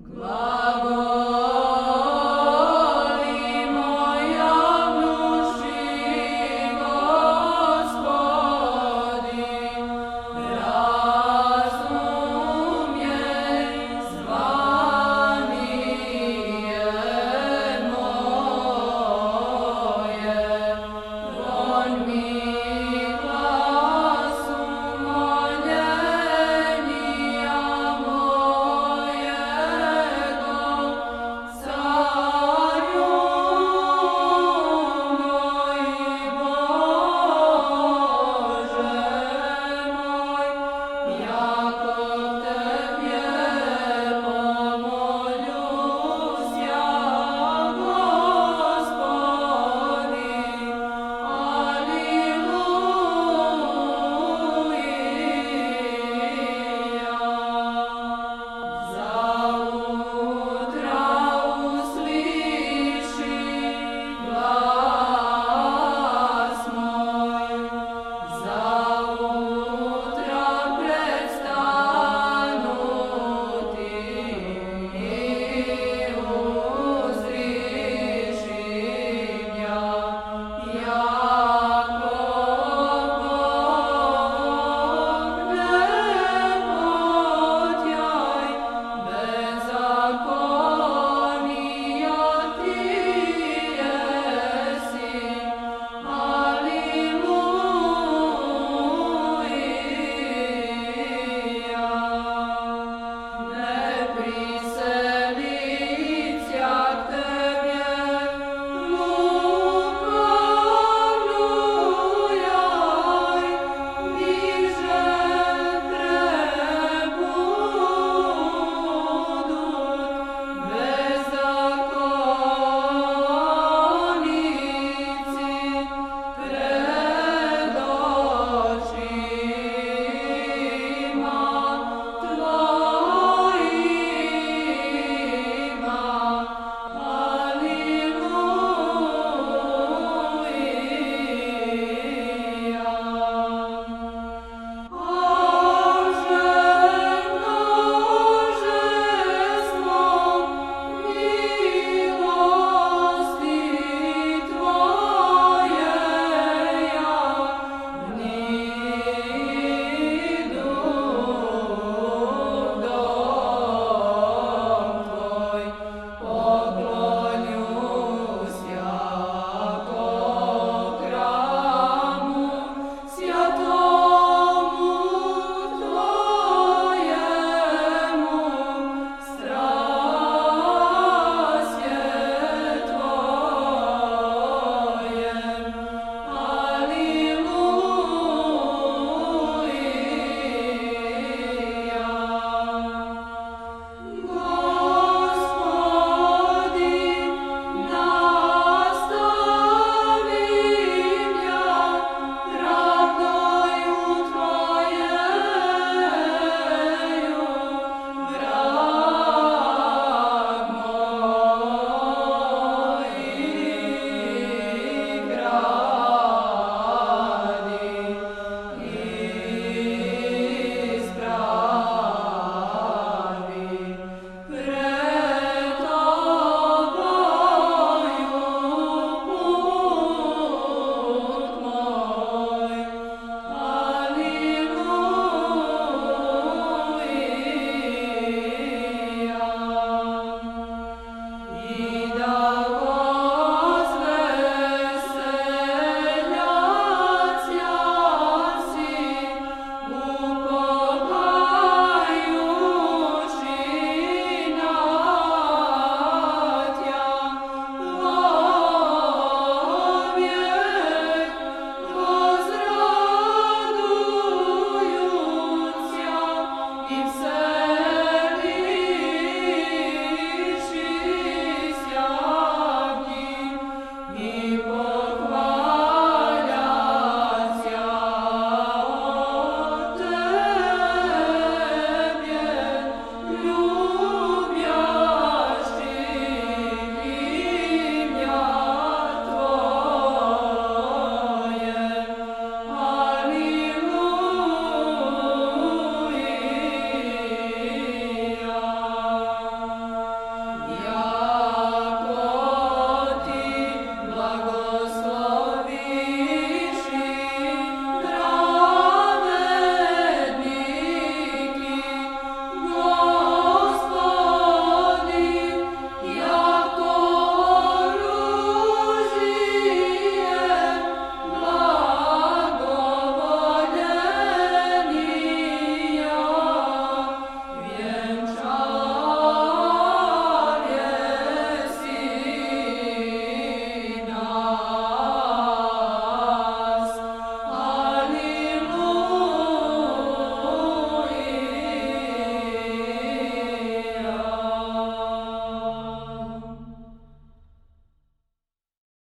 Glory.